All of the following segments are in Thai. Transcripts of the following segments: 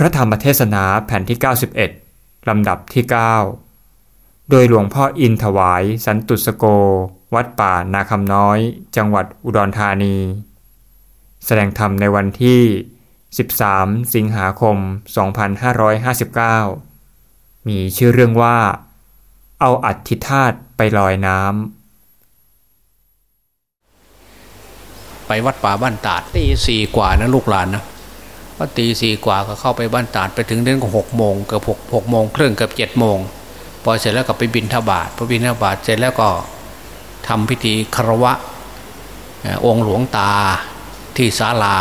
พระธรรมเทศนาแผ่นที่ 91 ลำดับที่ 9 โดยหลวงพ่ออินถวายสันตุสโก วัดป่านาคำน้อย จังหวัดอุดรธานี แสดงธรรมในวันที่ 13 สิงหาคม 2559 มีชื่อเรื่องว่า เอาอัฐิธาตุไปลอยน้ำ ไปวัดป่าบ้านตาดตีสี่กว่านะลูกหลานนะ พอตีสี่กว่าก็เข้าไปบ้านตาดไปถึงเดือนก็หกโมงเกือบหกหกโมงครึ่งเกือบเจ็ดโมงพอเสร็จแล้วก็ไปบินทบาทพอบินทบาทเสร็จแล้วก็ทำพิธีคารวะองค์หลวงตาที่ศาลา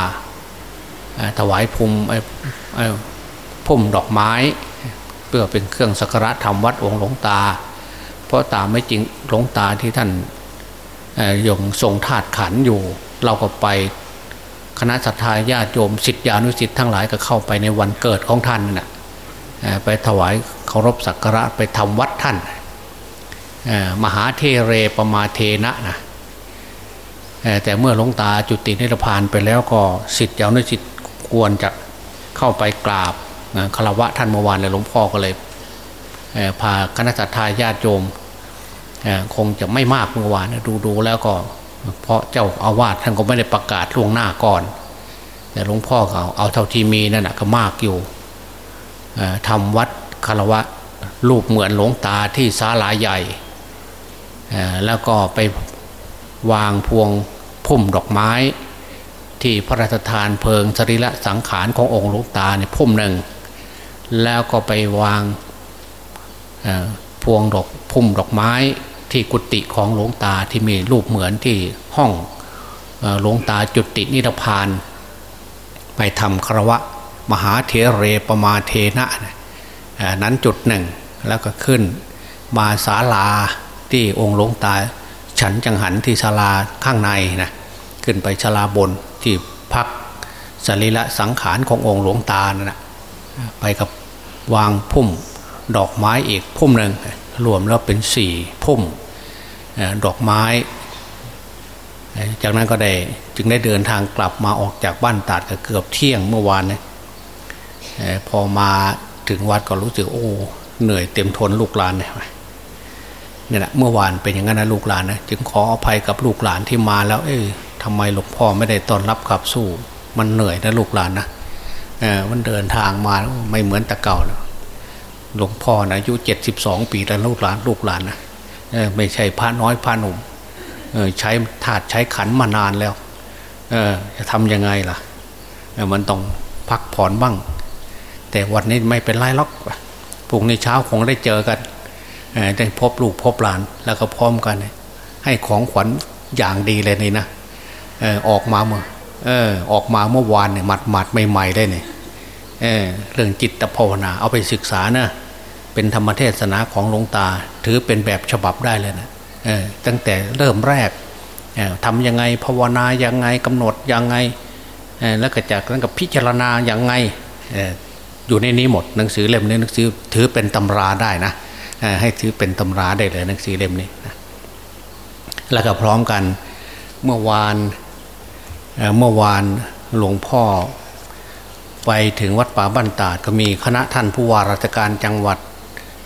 ถวายภูมิพุ่มดอกไม้ เพื่อเป็นเครื่องสักการะทำวัดองค์หลวงตา เพราะตามไม่จริงหลวงตาที่ท่านยงทรงธาตุขันอยู่ เราก็ไป คณะสัตยาญาติโยมสิทธิานุสิทธิ์ทั้งหลายก็เข้าไปในวันเกิดของท่านนะ่ะไปถวายเคารพสักการะไปทำวัดท่านมหาเทเรปมาเทนะนะแต่เมื่อหลวงตาจุตินิพพานไปแล้วก็สิทธิานุสิทธิ์ควรจะเข้าไปกราบคารวะท่านเมื่อวานเลยหลวงพ่อก็เลยพาคณะสัตยาญาติโยมคงจะไม่มากเมื่อวานดูดูแล้วก็ เพราะเจ้าอาวาสท่านก็ไม่ได้ประกาศล่วงหน้าก่อน แต่หลวงพ่อเขาเอาเท่าที่มีนั่นแหะก็มากอยู่ทำวัดคารวะรูปเหมือนหลวงตาที่ศาลาใหญ่แล้วก็ไปวางพวงพุ่มดอกไม้ ที่พระราชทานเพลิงสรีระสังขารขององค์หลวงตาในพุ่มหนึ่ง แล้วก็ไปวางพวงดอกพุ่มดอกไม้ ที่กุฏิของหลวงตาที่มีรูปเหมือนที่ห้องหลวงตาจุตินิพพาน ไปทำคารวะ มหาเถเรปมาเทนะนั้นจุดหนึ่ง แล้วก็ขึ้นมาศาลาที่องค์หลวงตา ฉันจังหันที่ศาลาข้างในนะขึ้นไปศาลาบนที่พักสรีระสังขารขององค์หลวงตานะไปกับวางพุ่มดอกไม้อีกพุ่มหนึ่งรวมแล้วเป็นสี่พุ่ม ดอกไม้ จากนั้นก็ได้จึงได้เดินทางกลับมาออกจากบ้านตาดก็เกือบเที่ยงเมื่อวานเนี่ยพอมาถึงวัดก็รู้สึกโอ้เหนื่อยเต็มทนลูกหลานเนี่ยนี่แหละเมื่อวานเป็นอย่างนั้นนะลูกหลานนะจึงขออภัยกับลูกหลานที่มาแล้ว เอ้ยทำไมหลวงพ่อไม่ได้ต้อนรับขับสู้ มันเหนื่อยนะลูกหลานนะมันเดินทางมาไม่เหมือนแต่เก่าแล้วหลวงพ่อนะอายุเจ็ดสิบสองปีแล้วลูกหลานลูกหลานนะ ไม่ใช่พระน้อยพระหนุ่มใช้ถาดใช้ขันมานานแล้วจะทำยังไงล่ะมันต้องพักผ่อนบ้าง แต่วันนี้ไม่เป็นไรหรอกพรุ่งนี้เช้าคงได้เจอกันได้พบลูกพบหลานแล้วก็พร้อมกัน ให้ของขวัญอย่างดีเลยนี่นะออกมาเมื่อออกมาเมื่อวานเนี่ยหมัดหมัดใหม่ๆได้เนี่ยเเรื่องจิตภาวนาเอาไปศึกษานะ เป็นธรรมเทศนาของหลวงตา ถือเป็นแบบฉบับได้เลยนะตั้งแต่เริ่มแรกทำยังไงภาวนายังไงกำหนดยังไงแล้วก็จากนั้นกับพิจารณาอย่างไงอยู่ในนี้หมดหนังสือเล่มนี้หนังสือถือเป็นตำราได้นะให้ถือเป็นตำราได้เลยหนังสือเล่มนี้นะแล้วก็พร้อมกันเมื่อวานเมื่อวานหลวงพ่อ ไปถึงวัดป่าบ้านตาดก็มีคณะท่านผู้ว่าราชการจังหวัด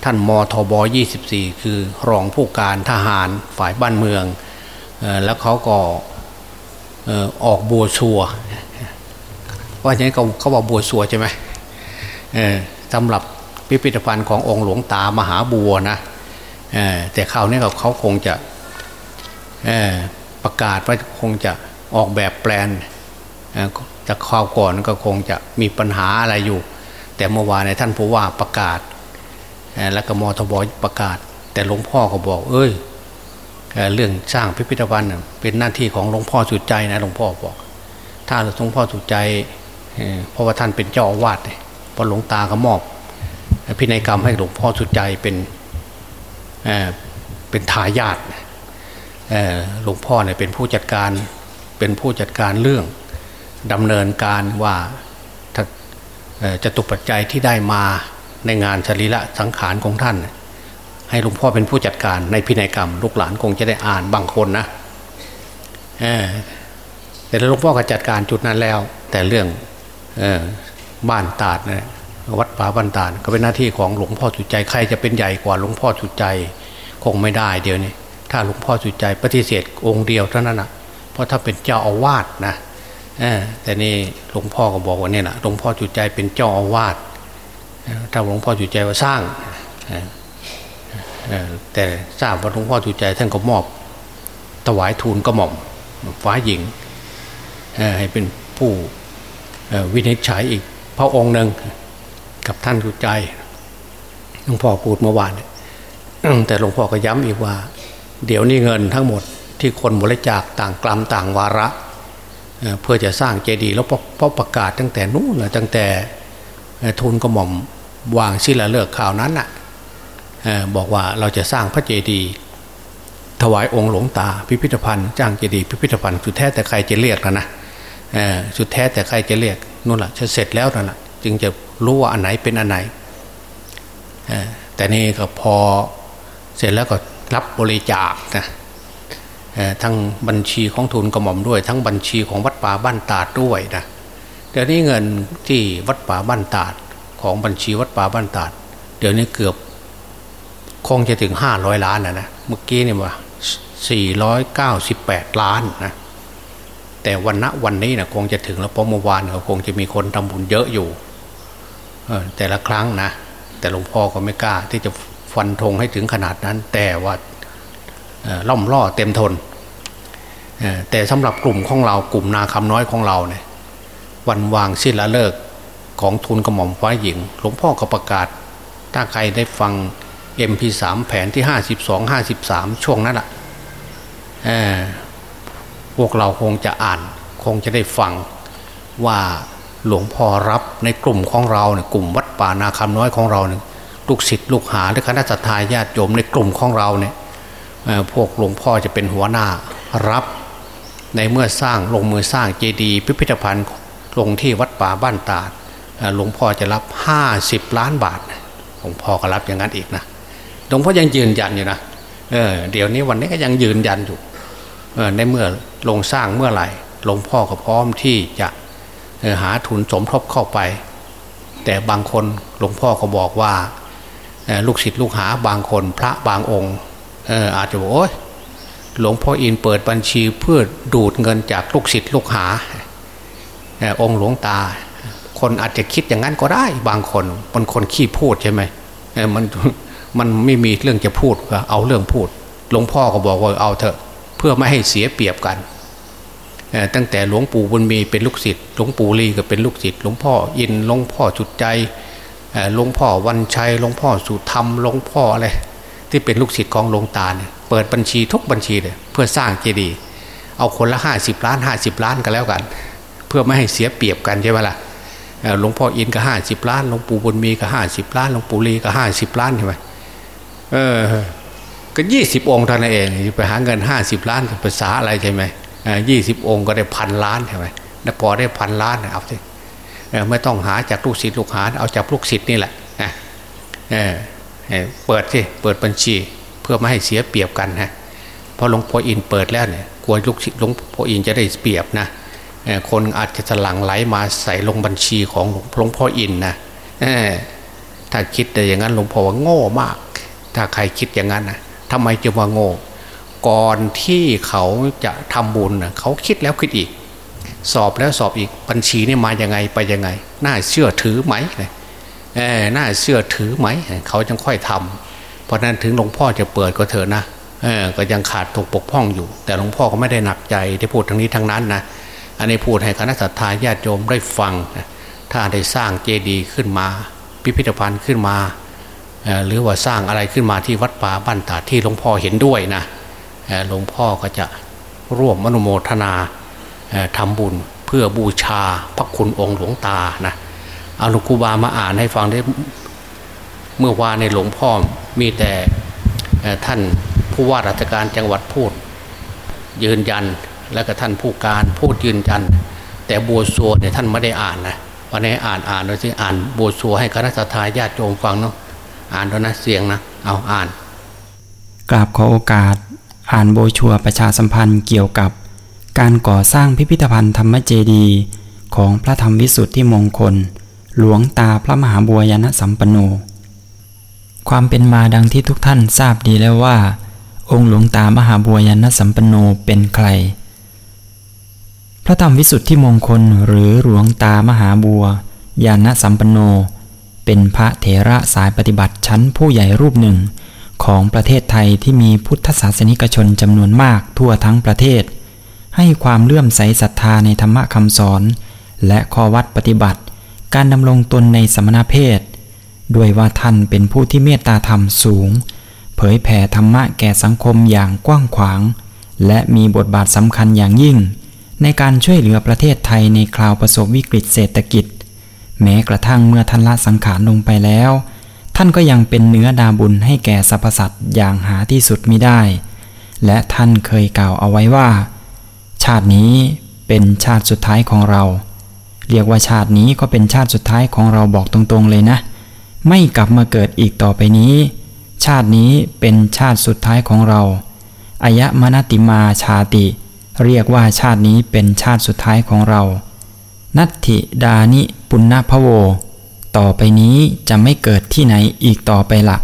ท่านมทบ 24 คือรองผู้การทหารฝ่ายบ้านเมือง แล้วเขาก็ออกบัวชัวว่าอย่างนี้เขาเขาบอกบัวชัวใช่ไหมสำหรับพิพิธภัณฑ์ขององค์หลวงตามหาบัวนะแต่คราวนี้เขาคงจะประกาศว่าคงจะออกแบบแปลนแต่คราวก่อนก็คงจะมีปัญหาอะไรอยู่ แต่เมื่อวานในท่านผู้ว่าประกาศ แล้วก็มทบประกาศ แต่หลวงพ่อก็บอก เอ้ยเรื่องสร้างพิพิธภัณฑ์เป็นหน้าที่ของหลวงพ่อสุดใจนะหลวงพ่อบอก ถ้าหลวงพ่อสุดใจเพราะว่าท่านเป็นเจ้าอาวาสพอหลวงตาก็มอบพินัยกรรมให้หลวงพ่อสุดใจเป็นเป็นทายาทหลวงพ่อเนี่ยเป็นผู้จัดการเป็นผู้จัดการเรื่องดำเนินการว่าจะตุปัจจัยที่ได้มา ในงานชลีละสังขารของท่าน ให้หลวงพ่อเป็นผู้จัดการในพินัยกรรม ลูกหลานคงจะได้อ่านบางคนนะแต่หลวงพ่อก็จัดการจุดนั้นแล้ว แต่เรื่องบ้านตาดนะวัดป่าบันตาลก็เป็นหน้าที่ของหลวงพ่อสุดใจใครจะเป็นใหญ่กว่าหลวงพ่อสุดใจคงไม่ได้เดี๋ยวนี้ถ้าหลวงพ่อสุดใจปฏิเสธองค์เดียวเท่านั้นนะเพราะถ้าเป็นเจ้าอาวาสนะแต่นี่หลวงพ่อก็บอกว่าเนี่ยนะหลวงพ่อจุดใจเป็นเจ้าอาวาส ถ้าหลวงพ่อจุใจว่าสร้างแต่ทราบว่าหลวงพ่อจุใจท่านก็มอบถวายทูลกระหม่อมฟ้าหญิงให้เป็นผู้วินิจฉัยอีกพระองค์หนึ่งกับท่านจุใจหลวงพ่อพูดเมื่อวานแต่หลวงพ่อก็ย้ำอีกว่า เดี๋ยวนี้เงินทั้งหมดที่คนบริจาคต่างกลัมต่างวาระ เพื่อจะสร้างเจดีย์แล้วพอประกาศตั้งแต่นู้นตั้งแต่ ทุนกระหม่อมวางศิลาฤกษ์ข่าวนั้นน่ะบอกว่าเราจะสร้างพระเจดีย์ถวายองค์หลวงตาพิพิธภัณฑ์จ้างเจดีย์พิพิธภัณฑ์สุดแท้แต่ใครจะเรียกนะนะสุดแท้แต่ใครจะเรียกนู่นแหละจะเสร็จแล้วนั่นแหละจึงจะรู้ว่าอันไหนเป็นอันไหนแต่นี่ก็พอเสร็จแล้วก็รับบริจาคนะทั้งบัญชีของทุนกระหม่อมด้วย ทั้งบัญชีของวัดป่าบ้านตาดด้วยนะ เดี๋ยวนี้เงินที่วัดป่าบ้านตาดของบัญชีวัดป่าบ้านตาด เดี๋ยวนี้เกือบ คงจะถึงห้าร้อยล้านนะนะเมื่อกี้เนี่ยว่าสี่ร้อยเก้าสิบแปดล้านนะแต่วันณะวันนี้นะคงจะถึงแล้วเพราะเมื่อวานเขาคงจะมีคนทำบุญเยอะอยู่แต่ละครั้งนะ แต่หลวงพ่อก็ไม่กล้า ที่จะฟันธงให้ถึงขนาดนั้น แต่ว่าล่อมล่อเต็มทนแต่สำหรับกลุ่มของเรากลุ่มนาคำน้อยของเราเนี่ย วันวางสิ้นละเลิกของทุนกระหม่อมฟ้าหญิง หลวงพ่อก็ประกาศ ถ้าใครได้ฟัง MP3 แผนที่ 52 53 ช่วงนั้นแหละพวกเราคงจะอ่านคงจะได้ฟังว่าหลวงพ่อรับในกลุ่มของเราเนี่ยกลุ่มวัดป่านาคำน้อยของเราเนี่ยลูกศิษย์ลูกหาหรือคณะทาญาติโยมในกลุ่มของเราเนี่ยพวกหลวงพ่อจะเป็นหัวหน้ารับ ในเมื่อสร้างลงมือสร้างเจดีย์พิพิธภัณฑ์ ลงที่วัดป่าบ้านตาดหลวงพ่อจะรับห้าสิบล้านบาทหลวงพ่อก็รับอย่างนั้นอีกนะหลวงพ่อยังยืนยันอยู่นะเออเดี๋ยวนี้วันนี้ก็ยังยืนยันอยู่เออในเมื่อลงสร้างเมื่อไหร่หลวงพ่อก็พร้อมที่จะหาทุนสมทบเข้าไป แต่บางคนหลวงพ่อก็บอกว่าลูกศิษย์ลูกหาบางคนพระบางองค์อาจจะบอกโอ้ยหลวงพ่ออินเปิดบัญชีเพื่อดูดเงินจากลูกศิษย์ลูกหา องค์หลวงตา คนอาจจะคิดอย่างนั้นก็ได้บางคนมันคนขี้พูดใช่ไหมมันมันไม่มีเรื่องจะพูดก็เอาเรื่องพูดหลวงพ่อก็บอกว่าเอาเถอะ เพื่อไม่ให้เสียเปรียบกันตั้งแต่หลวงปู่บุญมีเป็นลูกศิษย์หลวงปู่ลีก็เป็นลูกศิษย์หลวงพ่ออินหลวงพ่อจุดใจหลวงพ่อวันชัยหลวงพ่อสุธรรมหลวงพ่ออะไรที่เป็นลูกศิษย์ของหลวงตาเนี่ยเปิดบัญชีทุกบัญชีเลยเพื่อสร้างเจดีย์เอาคนละห้าสิบล้านห้าสิบล้านกันแล้วกัน เพื่อไม่ให้เสียเปรียบกันใช่ไหมล่ะหลวงพ่ออินก็ห้าสิบล้านหลวงปู่บุญมีก็ห้าสิบล้านหลวงปู่ลีก็ห้าสิบล้านใช่ไหมเออก็ยี่สิบองค์เท่านั้นเองไปหาเงินห้าสิบล้านภาษาอะไรใช่ไหมยี่สิบองค์ก็ได้พันล้านใช่ไหมแล้วพอได้พันล้านเอาสิไม่ต้องหาจากลูกศิษย์ลูกหาเอาจากลูกศิษย์นี่แหละเปิดสิเปิดบัญชีเพื่อไม่ให้เสียเปรียบกันฮะพอหลวงพ่ออินเปิดแล้วเนี่ยกลัวลูกศิษย์หลวงพ่ออินจะได้เปรียบนะ คนอาจจะถลังไหลมาใส่ลงบัญชีของหลวงพ่ออินนะถ้าคิดแต่อย่างนั้นหลวงพ่อว่าโง่มาก ถ้าใครคิดอย่างนั้นนะทำไมจะว่าโง่ ก่อนที่เขาจะทำบุญนะเขาคิดแล้วคิดอีก สอบแล้วสอบอีกบัญชีนี่มาอย่างไงไปยังไง น่าเชื่อถือไหมเออน่าเชื่อถือไหม เขาจึงค่อยทำเพราะนั้นถึงหลวงพ่อจะเปิดก็เถอะนะเออก็ยังขาดถูกปกป้องอยู่ แต่หลวงพ่อก็ไม่ได้หนักใจที่พูดทั้งนี้ทั้งนั้นนะ อันนี้พูดให้คณะสัตยาญาติโยมได้ฟัง ถ้าได้สร้างเจดีย์ขึ้นมา พิพิธภัณฑ์ขึ้นมาหรือว่าสร้างอะไรขึ้นมาที่วัดป่าบ้านตาที่หลวงพ่อเห็นด้วยนะหลวงพ่อก็จะร่วมมนุโมทนาทำบุญเพื่อบูชาพระคุณองค์หลวงตานะเอาหลวงคูบามาอ่านให้ฟังได้เมื่อวานในหลวงพ่อมีแต่ท่านผู้ว่าราชการจังหวัดพูดยืนยัน แล้วก็ท่านผู้การพูดยืนยัน แต่บัวซัวเนี่ยท่านไม่ได้อ่านนะวันนี้อ่านอ่านเลยสิอ่านบัวซัวให้คณะทาญาติโยมฟังเนาะอ่านแล้วนะเสียงนะเอาอ่านกราบขอโอกาสอ่านโบชัวประชาสัมพันธ์เกี่ยวกับ การก่อสร้างพิพิธภัณฑ์ธรรมเจดีของพระธรรมวิสุทธิมงคล หลวงตาพระมหาบัวยานสัมปันโน ความเป็นมาดังที่ทุกท่านทราบดีแล้วว่า องค์หลวงตามหาบัวยานสัมปันโนเป็นใคร พระธรรมวิสุทธิมงคลหรือหลวงตามหาบัวยานสัมปันโน เป็นพระเถระสายปฏิบัติชั้นผู้ใหญ่รูปหนึ่ง ของประเทศไทยที่มีพุทธศาสนิกชนจำนวนมากทั่วทั้งประเทศ ให้ความเลื่อมใสศรัทธาในธรรมะคำสอน และข้อวัดปฏิบัติ การดำรงตนในสมณเพศ ด้วยว่าท่านเป็นผู้ที่เมตตาธรรมสูง เผยแผ่ธรรมะแก่สังคมอย่างกว้างขวาง และมีบทบาทสำคัญอย่างยิ่ง ในการช่วยเหลือประเทศไทยในคราวประสบวิกฤตเศรษฐกิจ แม้กระทั่งเมื่อท่านละสังขารลงไปแล้ว ท่านก็ยังเป็นเนื้อดาบุญให้แก่สรรพสัตว์อย่างหาที่สุดมิได้ และท่านเคยกล่าวเอาไว้ว่า ชาตินี้เป็นชาติสุดท้ายของเรา เรียกว่าชาตินี้ก็เป็นชาติสุดท้ายของเราบอกตรงๆเลยนะ ไม่กลับมาเกิดอีกต่อไปนี้ ชาตินี้เป็นชาติสุดท้ายของเราอายะมนติมาชาติ เรียกว่าชาตินี้เป็นชาติสุดท้ายของเรา นัตถิดานิปุณณพโว ต่อไปนี้จะไม่เกิดที่ไหนอีกต่อไปละ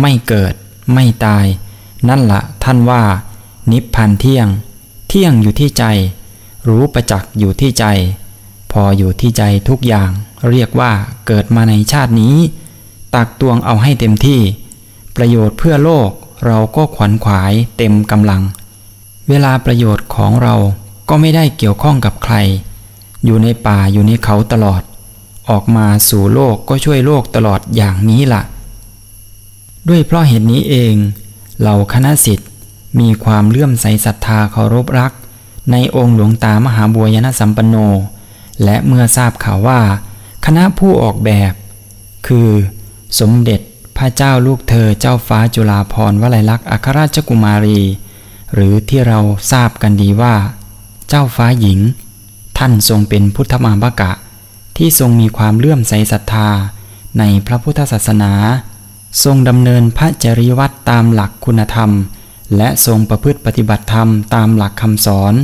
ไม่เกิด ไม่ตาย นั่นละท่านว่า นิพพันเที่ยง เที่ยงอยู่ที่ใจ รู้ประจักษ์อยู่ที่ใจ พออยู่ที่ใจทุกอย่าง เรียกว่าเกิดมาในชาตินี้ ตักตวงเอาให้เต็มที่ ประโยชน์เพื่อโลกเราก็ขวัญขวายเต็มกำลัง เวลาประโยชน์ของเราก็ไม่ได้เกี่ยวข้องกับใคร อยู่ในป่าอยู่ในเขาตลอด ออกมาสู่โลกก็ช่วยโลกตลอดอย่างนี้ละ่ะ ด้วยเพราะเหตุนี้เอง เหล่าคณะสิทธิ์มีความเลื่อมใสศรัทธาเคารพรัก ในองค์หลวงตามหาบัวยนสัมปันโน และเมื่อทราบข่าวว่า คณะผู้ออกแบบ คือ สมเด็จพระเจ้าลูกเธอเจ้าฟ้าจุฬาภรณ์วลัยลักษณ์อัครราชกุมารี หรือที่เราทราบกันดีว่า เจ้าฟ้าหญิง ท่านทรงเป็นพุทธมามกะ ที่ทรงมีความเลื่อมใสศรัทธาในพระพุทธศาสนา ทรงดำเนินพระจริวัตรตามหลักคุณธรรม และทรงประพฤติปฏิบัติธรรมตามหลักคำสอน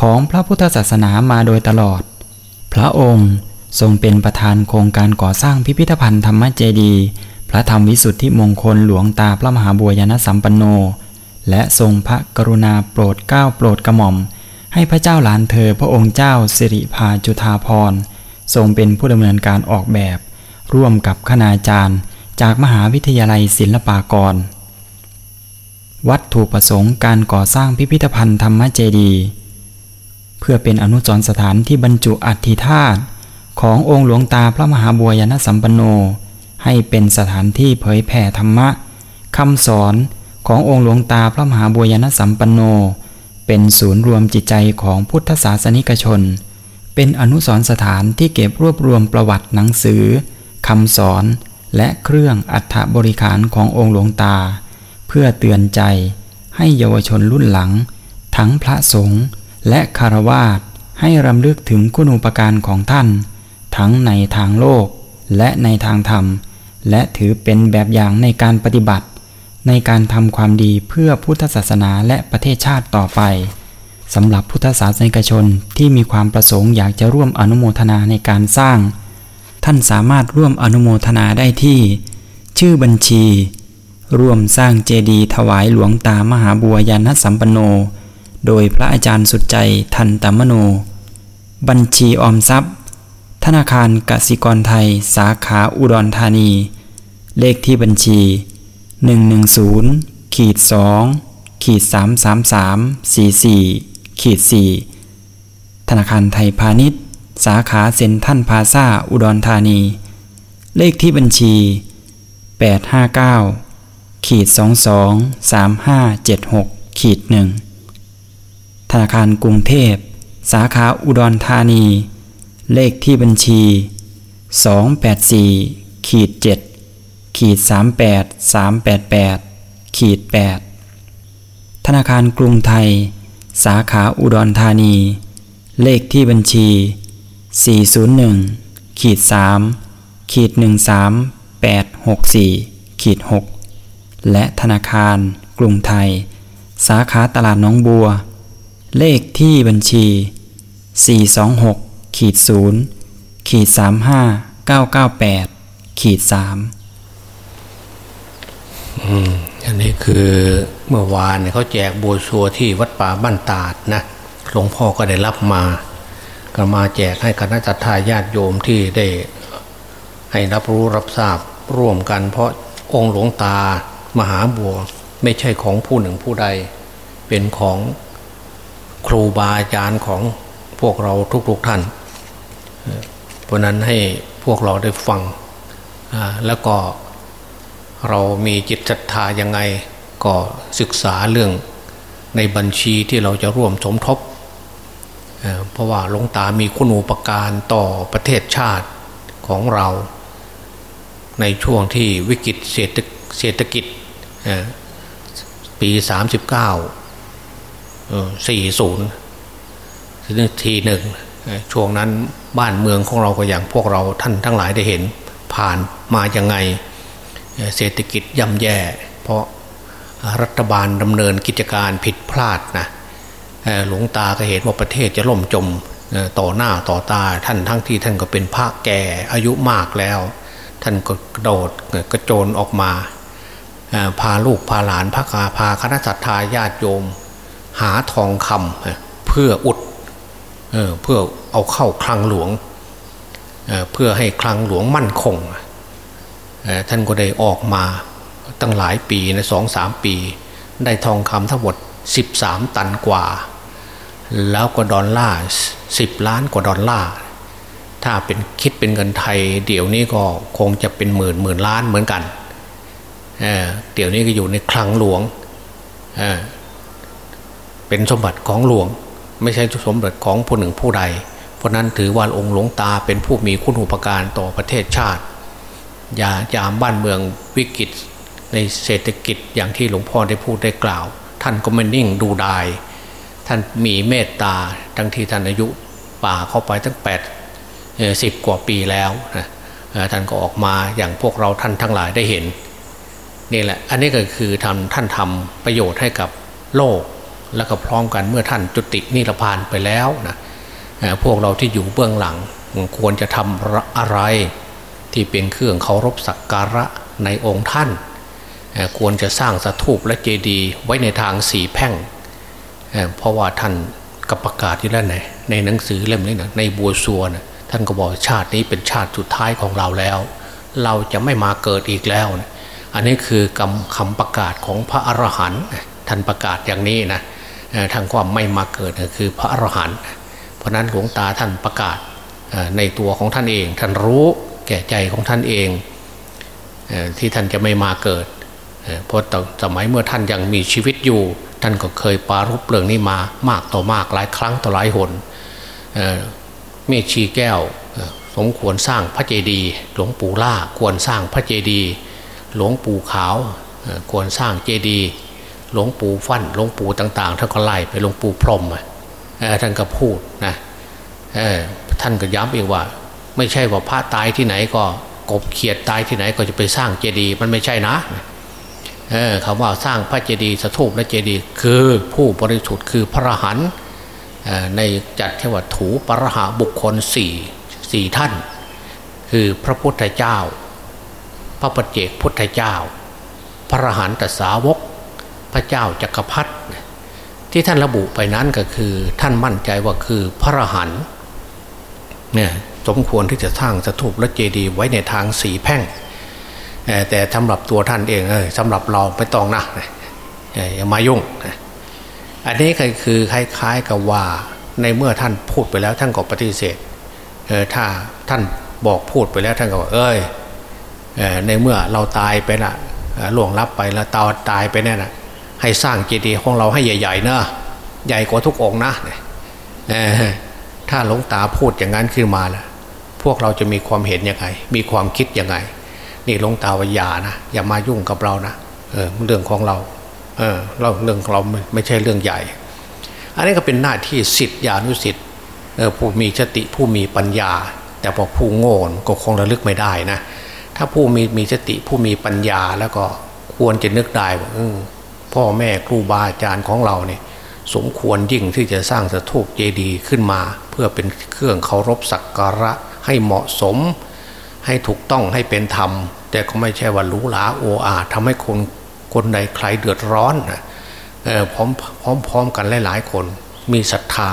ของพระพุทธศาสนามาโดยตลอด พระองค์ทรงเป็นประธานโครงการก่อสร้างพิพิธภัณฑ์ธรรมเจดี พระธรรมวิสุทธิมงคลหลวงตาพระมหาบัวยานสัมปันโน และทรงพระกรุณาโปรดเกล้าโปรดกระหม่อม ให้พระเจ้าหลานเธอพระองค์เจ้าสิริพาจุธาพรทรงเป็นผู้ดำเนินการออกแบบ ร่วมกับคณาจารย์ จากมหาวิทยาลัยศิลปากร วัตถุประสงค์การก่อสร้างพิพิธภัณฑ์ธรรมเจดีเพื่อเป็นอนุสรสถานที่บรรจุอัฐิธาตุขององค์หลวงตาพระมหาบัวยานสัมปันโน ให้เป็นสถานที่เผยแผ่ธรรมะคำสอน ขององค์หลวงตาพระมหาบัวยานสัมปันโน เป็นศูนย์รวมจิตใจของพุทธศาสนิกชน เป็นอนุสรสถานที่เก็บรวบรวมประวัติหนังสือคำสอนและเครื่องอัฐบริขารขององค์หลวงตา เพื่อเตือนใจให้เยาวชนรุ่นหลัง ทั้งพระสงฆ์และคารวาสให้รำลึกถึงคุณูปการของท่าน ทั้งในทางโลกและในทางธรรม และถือเป็นแบบอย่างในการปฏิบัติ ในการทำความดีเพื่อพุทธศาสนาและประเทศชาติต่อไปสำหรับพุทธศาสนิกชนที่มีความประสงค์อยากจะร่วมอนุโมทนาในการสร้าง ท่านสามารถร่วมอนุโมทนาได้ที่ ชื่อบัญชี ร่วมสร้างเจดีย์ถวายหลวงตามหาบัวยานสัมปันโน โดยพระอาจารย์สุดใจทันตมโน บัญชีออมทรัพย์ ธนาคารกสิกรไทย สาขาอุดรธานี เลขที่บัญชี 110ขีด2ขีด333 44ขีด4ธนาคารไทยพาณิชย์ สาขาเซ็นทันพาซาอุดรธานี เลขที่บัญชี 859ขีด22 3576ขีด1ธนาคารกรุงเทพ สาขาอุดรธานี เลขที่บัญชี 284ขีด7 ขีด38 388 ขีด 8 ธนาคารกรุงไทย สาขาอุดรธานี เลขที่บัญชี 401 ขีด 3 ขีด 13864 ขีด 6 และธนาคารกรุงไทย สาขาตลาดน้องบัว เลขที่บัญชี 426 ขีด 0 ขีด 35 998 ขีด 3 อันนี้คือเมื่อวานเขาแจกบัวชัวที่วัดป่าบ้านตาดนะหลวงพ่อก็ได้รับมา ก็มาแจกให้คณะทาญาติโยมที่ได้ให้รับรู้รับทราบร่วมกัน เพราะองค์หลวงตามหาบัวไม่ใช่ของผู้หนึ่งผู้ใด เป็นของครูบาอาจารย์ของพวกเราทุกๆท่าน เพราะนั้นให้พวกเราได้ฟังแล้วก็ เรามีจิตศรัทธายังไงก็ศึกษาเรื่องในบัญชีที่เราจะร่วมสมทบเพราะว่าหลวงตามีคุณูปการต่อประเทศชาติของเรา ในช่วงที่วิกฤตเศรษฐกิจปี 39 40ทีหนึ่งช่วงนั้นบ้านเมืองของเราก็อย่างพวกเราท่านทั้งหลายได้เห็นผ่านมาอย่างไง เศรษฐกิจย่ำแย่ เพราะรัฐบาลดำเนินกิจการผิดพลาดนะหลวงตาก็เห็นว่าประเทศจะล่มจมต่อหน้าต่อตาท่านทั้งที่ท่านก็เป็นพระแก่อายุมากแล้ว ท่านก็กระโดดกระโจนออกมาพาลูกพาหลานพระกาพาคณะสัตยาญาติโยม หาทองคำเพื่ออุดเพื่อเอาเข้าคลังหลวงเเพื่อให้คลังหลวงมั่นคง ท่านก็ได้ออกมาตั้งหลายปีนะสองสามปี ได้ทองคำทั้งหมด 13 ตันกว่า แล้วก็ดอลลาร์สิบล้านกว่าดอลลาร์ถ้าเป็นคิดเป็นเงินไทย เดี๋ยวนี้ก็คงจะเป็นหมื่นหมื่นล้านเหมือนกันเเดี๋ยวนี้ก็อยู่ในคลังหลวงเเป็นสมบัติของหลวง ไม่ใช่สมบัติของผู้หนึ่งผู้ใด เพราะนั้นถือว่าองค์หลวงตาเป็นผู้มีคุณูปการต่อประเทศชาติ อย่ายามบ้านเมืองวิกฤตในเศรษฐกิจอย่างที่หลวงพ่อได้พูดได้กล่าว ท่านก็ไม่นิ่งดูดาย ท่านมีเมตตาทั้งที่ท่านอายุป่าเข้าไปตั้งแปดสิบกว่าปีแล้วนะท่านก็ออกมาอย่างพวกเราท่านทั้งหลายได้เห็นนี่แหละอันนี้ก็คือทำท่านทำประโยชน์ให้กับโลก แล้วก็พร้อมกันเมื่อท่านจุตินิพพานไปแล้วนะพวกเราที่อยู่เบื้องหลังควรจะทำอะไร ที่เป็นเครื่องเคารพสักการะในองค์ท่าน ควรจะสร้างสถูปและเจดีย์ไว้ในทางสีแพ่ง เพราะว่าท่านกับประกาศอยู่แล้วในในหนังสือเล่มนี้นะในบัวซัวนะท่านก็บอกชาตินี้เป็นชาติสุดท้ายของเราแล้ว เราจะไม่มาเกิดอีกแล้วนะอันนี้คือคำคำประกาศของพระอรหันต์ท่านประกาศอย่างนี้นะทางความไม่มาเกิดคือพระอรหันต์เพราะนั้นหลวงตาท่านประกาศในตัวของท่านเองท่านรู้ แก่ใจของท่านเองที่ท่านจะไม่มาเกิดเพราะสมัยเมื่อท่านยังมีชีวิตอยู่ ท่านก็เคยปารุปเรื่องนี้มามากต่อมากหลายครั้งต่อหลายหนเมชีแก้วสมควรสร้างพระเจดีย์หลวงปู่ล่าควรสร้างพระเจดีย์หลวงปู่ขาวควรสร้างเจดีย์หลวงปู่ฟั่นหลวงปู่ต่างๆท่านก็ไล่ไปหลวงปู่พรมท่านก็พูดนะท่านก็ย้ำอีกว่า ไม่ใช่ว่าพระตายที่ไหนก็กบเขียดตายที่ไหนก็จะไปสร้างเจดีย์มันไม่ใช่นะเออคำว่าสร้างพระเจดีย์สถูปและเจดีย์คือผู้บริสุทธิ์คือพระหันในจัดเทวถูปรหาบุคคลสี่สี่ท่าน คือพระพุทธเจ้า พระปเจกพุทธเจ้า พระหันตสาวก พระเจ้าจักรพรรดิที่ท่านระบุไปนั้นก็คือท่านมั่นใจว่าคือพระหันเนี่ย สมควรที่จะสร้างสถูปและเจดีย์ไว้ในทางสีแพ่ง แต่สำหรับตัวท่านเองเออสำหรับเราไม่ต้องนะอย่ามายุ่ง อันนี้คือคล้ายๆกับว่าในเมื่อท่านพูดไปแล้วท่านก็ปฏิเสธเออถ้าท่านบอกพูดไปแล้วท่านก็บอกเอ้ยในเมื่อเราตายไปนะล่วงลับไปแล้วตาตายไปเนี่ยนะให้สร้างเจดีย์ของเราให้ใหญ่ๆเนอะใหญ่กว่าทุกองนะถ้าหลวงตาพูดอย่างนั้นขึ้นมาแล้ว พวกเราจะมีความเห็นยังไง มีความคิดยังไง นี่ลงตาวิญญานะอย่ามายุ่งกับเรานะเออเรื่องของเราเออเราเรื่องเราไม่ใช่เรื่องใหญ่ อันนี้ก็เป็นหน้าที่สิทธิานุสิทธิ์ผู้มีสติผู้มีปัญญา แต่พอผู้โง่ก็คงระลึกไม่ได้นะถ้าผู้มีมีสติผู้มีปัญญาแล้วก็ควรจะนึกได้ว่าพ่อแม่ครูบาอาจารย์ของเราเนี่ยสมควรยิ่งที่จะสร้างสถูปเจดีย์ขึ้นมา เพื่อเป็นเครื่องเคารพสักการะ ให้เหมาะสม ให้ถูกต้องให้เป็นธรรม แต่ก็ไม่ใช่ว่าหรูหราโออาทำให้คนคนใดใครเดือดร้อนนะพร้อมพร้อมพร้อมกันหลายๆคนมีศรัทธา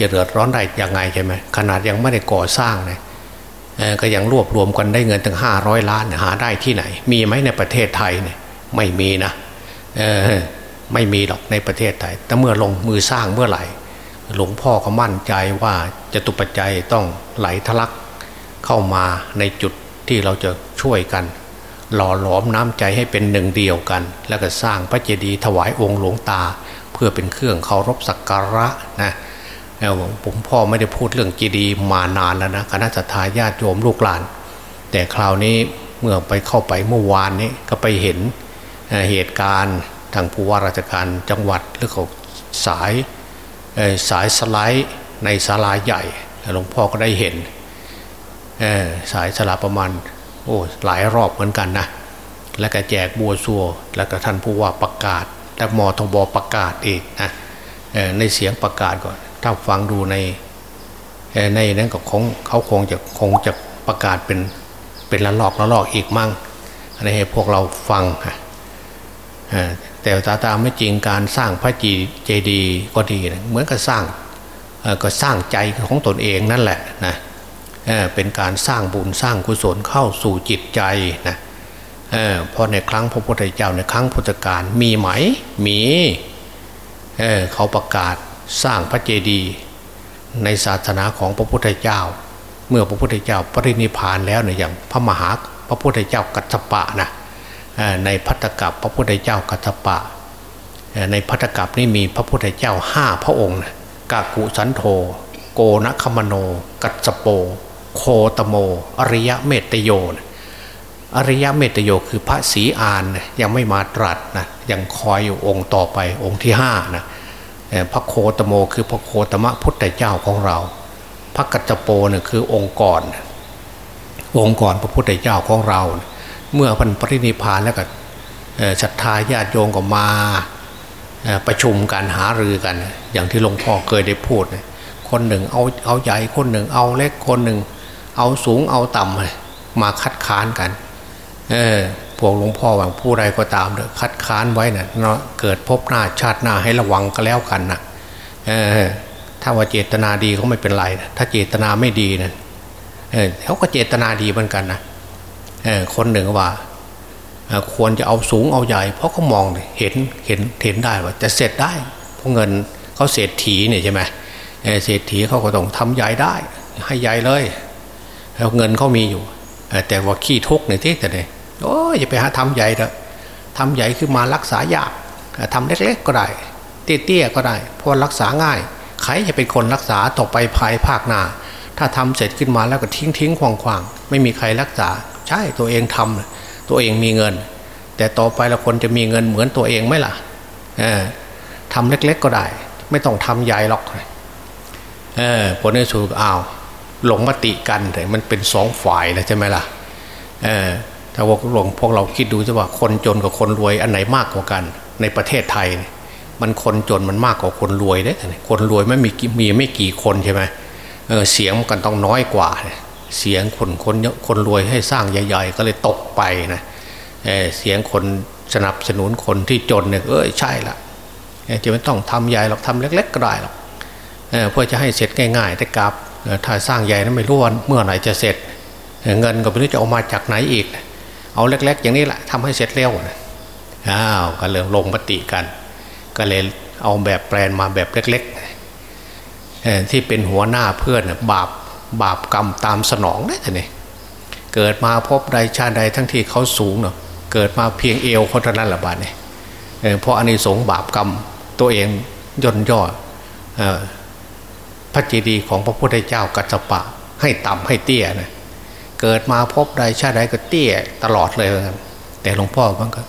จะเดือดร้อนได้ยังไงใช่ไหมขนาดยังไม่ได้ก่อสร้างเลยก็ยังรวบรวมกันได้เงินถึงห้าร้อยล้านหาได้ที่ไหน มีไหมในประเทศไทยเนี่ยไม่มีนะไม่มีหรอกในประเทศไทยแต่เมื่อลงมือสร้างเมื่อไหร่ หลวงพ่อก็มั่นใจว่าจะตุปัจจัยต้องไหลทะลักเข้ามาในจุดที่เราจะช่วยกัน หล่อหลอมน้ำใจให้เป็นหนึ่งเดียวกัน แล้วก็สร้างพระเจดีย์ถวายองค์หลวงตา เพื่อเป็นเครื่องเคารพสักการะนะผมพ่อไม่ได้พูดเรื่องเจดีย์มานานแล้วนะคณะทาญาติโยมลูกหลาน แต่คราวนี้เมื่อไปเข้าไปเมื่อวานนี้ก็ไปเห็นเหตุการณ์ทางผู้ว่าราชการจังหวัดหรือเขาสาย สายสไลด์ในศาลาใหญ่หลวงพ่อก็ได้เห็นสายสลาประมาณโอ้หลายรอบเหมือนกันนะแล้วก็แจกบัวซัวแล้วก็ท่านผู้ว่าประกาศแต่มอทบประกาศอีกนะในเสียงประกาศก่อน ถ้าฟังดูในในนั้นก็คงเขาคงจะคงจะประกาศเป็นเป็นละลอกละลอกอีกมั่งอะไรให้พวกเราฟัง แต่ตาตามไม่จริงการสร้างพระจีเจดีก็ดีนะเหมือนกับสร้างก็สร้างใจของตนเองนั่นแหละนะเป็นการสร้างบุญสร้างกุศลเข้าสู่จิตใจนะเพราะในครั้งพระพุทธเจ้าในครั้งพุทธกาลมีไหมมีเเขาประกาศสร้างพระเจดีย์ในศาสนาของพระพุทธเจ้า เมื่อพระพุทธเจ้าปรินิพานแล้วเนี่ยอย่างพระมหาพระพุทธเจ้ากัตถปะนะ ในพัตกับพระพุทธเจ้ากัตปะ ในพัตกับนี่มีพระพุทธเจ้าห้าพระองค์กากุสันโธโกนคมโน กัจโป โคตโม อริยะเมตโยนอริยะเมตโยคือพระศรีอานยังไม่มาตรัสนะยังคอยอยู่องค์ต่อไปองค์ที่ห้านะพระโคตโมคือพระโคตมะพุทธเจ้าของเรา พระกัจจโปเนี่ยคือองค์ก่อน องค์ก่อนพระพุทธเจ้าของเรา เมื่อพันปรินิพานแล้วก็ศรัทธาญาติโยมก็มาประชุมกันหารือกัน อย่างที่หลวงพ่อเคยได้พูด คนหนึ่งเอาเอาใหญ่คนหนึ่งเอาเล็กคนหนึ่ง เอาสูงเอาต่ำมาคัดค้านกันเออพวกหลวงพ่อว่าผู้ใดก็ตามเถอะคัดค้านไว้นะ่ะเนาะเกิดพบหน้าชาติหน้าให้ระวังก็แล้วกันนะเออถ้าว่าเจตนาดีก็ไม่เป็นไรนะถ้าเจตนาไม่ดีนะเออเขาก็เจตนาดีเหมือนกันนะ คนหนึ่งว่าควรจะเอาสูงเอาใหญ่ เพราะเขามองเห็นเห็นเห็นได้ว่าจะเสร็จได้เพราะเงินเขาเศรษฐีเนี่ยใช่ไหมเศรษฐีเขาก็ต้องทำใหญ่ได้ ให้ใหญ่เลยแล้วเงินเขามีอยู่ แต่ว่าขี้ทุกเนี่ยที่แต่เนี่ยโอ้ยอย่าไปหาทำใหญ่เถอะทำใหญ่คือมารักษายากทำเล็กๆก็ได้ เตี้ยๆก็ได้เพราะรักษาง่าย ใครจะเป็นคนรักษาต่อไปภายภาคหน้าถ้าทำเสร็จขึ้นมาแล้วก็ทิ้งทิ้งควางควงไม่มีใครรักษา ใช่ตัวเองทำตัวเองมีเงิน แต่ต่อไปละคนจะมีเงินเหมือนตัวเองไหมล่ะทำเล็ก ๆก็ได้ ไม่ต้องทำใหญ่หรอกเออผลในสุดอ้าวหลงมติกันแต่มันเป็นสองฝ่ายแล้วใช่ไหมล่ะเออถ้าพวกหลวงพวกเราคิดดูจะว่าคนจนกับคนรวยอันไหนมากกว่ากัน ในประเทศไทย มันคนจนมันมากกว่าคนรวยเด้คนรวยไม่มีมีไม่กี่คนใช่ไหมเออเสียงกันต้องน้อยกว่าเเสียงคนคนคนรวยให้สร้างใหญ่ ๆ ก็เลยตกไปนะเเสียงคนสนับสนุนคนที่จนเนี่ยเออใช่ละจะไม่ต้องทำใหญ่หรอกทำเล็ก ๆ ก็ได้หรอกเเพื่อจะให้เสร็จง่าย ๆ แต่กลับถ้าสร้างใหญ่นั้นไม่รู้ว่าเมื่อไหร่จะเสร็จ เงินก็ไม่รู้จะเอามาจากไหนอีก เอาเล็ก ๆ อย่างนี้แหละทำให้เสร็จเร็วนะอ้าวก็เลยลงมติกัน ก็เลยเอาแบบแปลนมาแบบเล็ก ๆที่เป็นหัวหน้าเพื่อนบาป บาปกรรมตามสนองได้ท่านี่เกิดมาพบใดชาติใดทั้งที่เขาสูงเนาะเกิดมาเพียงเอวเขาเท่านั้นละบาทเนี่ยเพราะอันนี้สงบาปกรรมตัวเองย่นย่อพระเจดีย์ของพระพุทธเจ้ากัจจปะ ให้ต่ำให้เตี้ยนะเกิดมาพบใดชาติใดก็เตี้ยตลอดเลยแต่หลวงพ่อมันก็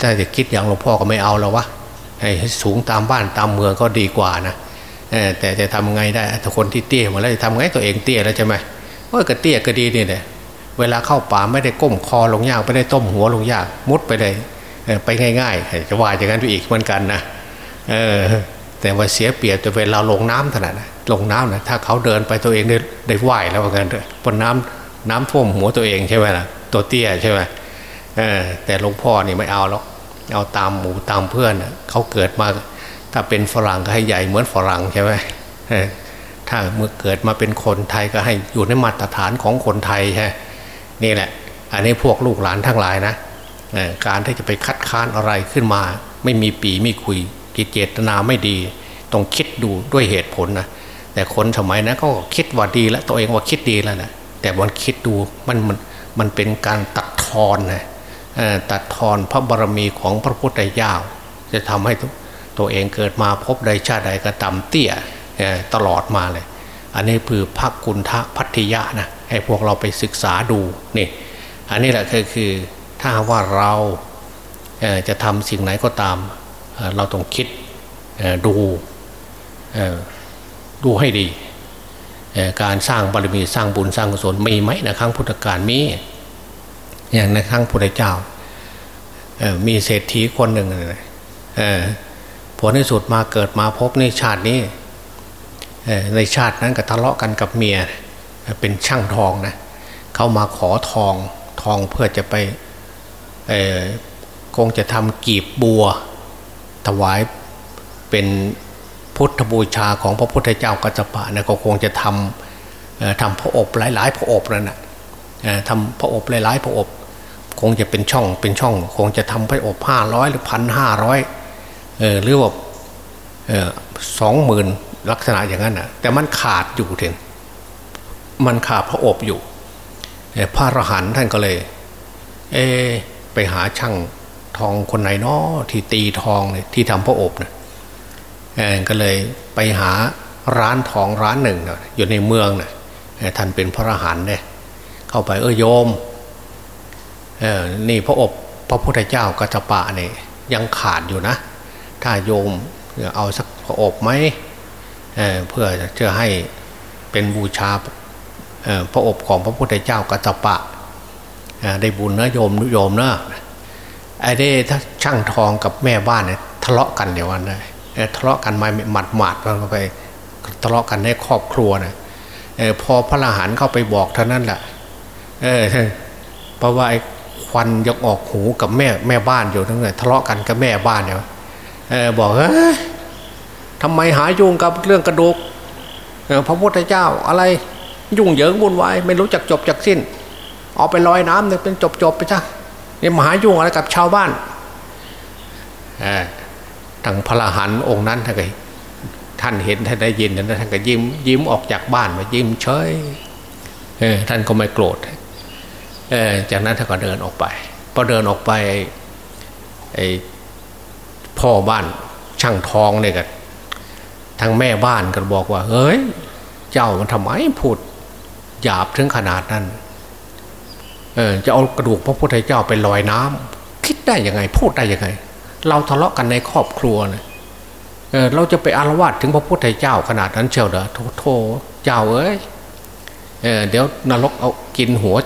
ถ้าจะคิดอย่างหลวงพ่อก็ไม่เอาแล้ววะให้สูงตามบ้านตามเมืองก็ดีกว่านะ แต่จะทำไงได้ถ้าคนที่เตี้ยมาแล้วจะทำไงตัวเองเตี้ยแล้วใช่ไหมว่าก็เตี้ยก็ดีนี่แหละเวลาเข้าป่าไม่ได้ก้มคอลงยากไม่ได้ต้มหัวลงยากมุดไปเลยไปง่ายๆจะว่าอย่างนั้นไปอีกเหมือนกันนะเออแต่ว่าเสียเปรียบจะเวลาลงน้ำขนาดนะลงน้ำนะถ้าเขาเดินไปตัวเองได้ได้ไหวแล้วเหมือนเพราะน้ำน้ำท่วมหัวตัวเองใช่ไหมล่ะตัวเตี้ยใช่ไหมแต่หลวงพ่อนี่ไม่เอาหรอกเอาตามหมูตามเพื่อนเขาเกิดมา ถ้าเป็นฝรั่งก็ให้ใหญ่เหมือนฝรั่งใช่ไหมถ้าเมื่อเกิดมาเป็นคนไทยก็ให้อยู่ในมาตรฐานของคนไทยใช่นี่แหละ อันนี้พวกลูกหลานทั้งหลายนะการที่จะไปคัดค้านอะไรขึ้นมา ไม่มีปีไม่คุยกิจเจตนาไม่ดี ต้องคิดดูด้วยเหตุผลนะแต่คนสมัยนั้นก็คิดว่าดีแล้วตัวเองว่าคิดดีแล้วนะแต่มันคิดดูมันมันมันเป็นการตัดทอนนะตัดทอนพระบารมีของพระพุทธเจ้าจะทำให้ ตัวเองเกิดมาพบใดชาติใดก็ต่ำเตี้ยตลอดมาเลย อันนี้คือพระกุณฑพัทยะนะให้พวกเราไปศึกษาดูนี่อันนี้แหละคือคือถ้าว่าเราจะทำสิ่งไหนก็ตาม เราต้องคิดดูดูให้ดี การสร้างบารมีสร้างบุญสร้างกุศลมีไหมในครั้งพุทธกาลมีอย่างในครั้งพุทธเจ้ามีเศรษฐีคนหนึ่ง ผลในสุดมาเกิดมาพบในชาตินี้ในชาตินั้นก็ทะเลาะกันกับเมียเป็นช่างทองนะเขามาขอทองทองเพื่อจะไปคงจะทำกีบบัว ถวายเป็นพุทธบูชาของพระพุทธเจ้ากัจจปะนะก็คงจะทำทำพระอบหลายๆพระอบแล้วนะทำพระอบหลายๆพระอบ คงจะเป็นช่องเป็นช่อง คงจะทำพระอบห้าร้อยหรือพันห้าร้อย เออหรือว่าสองหมื่นลักษณะอย่างนั้นนะแต่มันขาดอยู่ถึง มันขาดพระอบอยู่พระอรหันต์ท่านก็เลย เอ ไปหาช่างทองคนไหนนาะที่ตีทองเนี่ยที่ทำพระอบเนี่ยก็เลยไปหาร้านทองร้านหนึ่งอยู่ในเมืองนะท่านเป็นพระอรหันต์เนี่ยเข้าไปเออโยมเออนี่พระอบพระพุทธเจ้ากัจจปะเนี่ยยังขาดอยู่นะ ถ้าโยมเอาสักพระอบไหมเเพื่อจะให้เป็นบูชาพระอบของพระพุทธเจ้ากัจจปะได้บุญนะโยมนุโยมนะไอ้ได้ถ้าช่างทองกับแม่บ้านเนี่ยทะเลาะกันเดี๋ยววันเลยทะเลาะกันมาหมัดหมาดมันไปทะเลาะกันในครอบครัวนะพอพระละหันเข้าไปบอกเท่านั้นแหละเออเพราะว่าไอ้ควันยกออกหูกับแม่แม่บ้านอยู่ทั้งนั้นทะเลาะกันกับแม่บ้านเนี่ย บอกเฮ้ยทำไมหายุ่งกับเรื่องกระดูกพระพุทธเจ้าอะไรยุ่งเหยิงวุ่นวายไม่รู้จักจบจักสิ้น เอาไปลอยน้ำเนี่ยเป็นจบจบไปจ้ะนี่มหายุ่งอะไรกับชาวบ้านทางพระหันองค์นั้นท่านก็ท่านเห็นท่านได้ยินท่านก็ยิ้มยิ้มออกจากบ้านมายิ้มเฉยท่านก็ไม่โกรธจากนั้นท่านก็เดินออกไปพอเดินออกไปไอ้ พ่อบ้านช่างทองเนี่ยกัทางแม่บ้านก็บอกว่า เฮ้ย เจ้ามันทำไมพูดหยาบถึงขนาดนั้น เออจะเอากระดูกพระพุทธเจ้าไปลอยน้ำคิดได้ยังไง พูดได้ยังไง เราทะเลาะกันในครอบครัวเนี่ยเออเราจะไปอารวาสถึงพระพุทธเจ้าขนาดนั้นเชียวเด้อโทโทเจ้าเอ้ยเออเดี๋ยวนรกเอากินหัว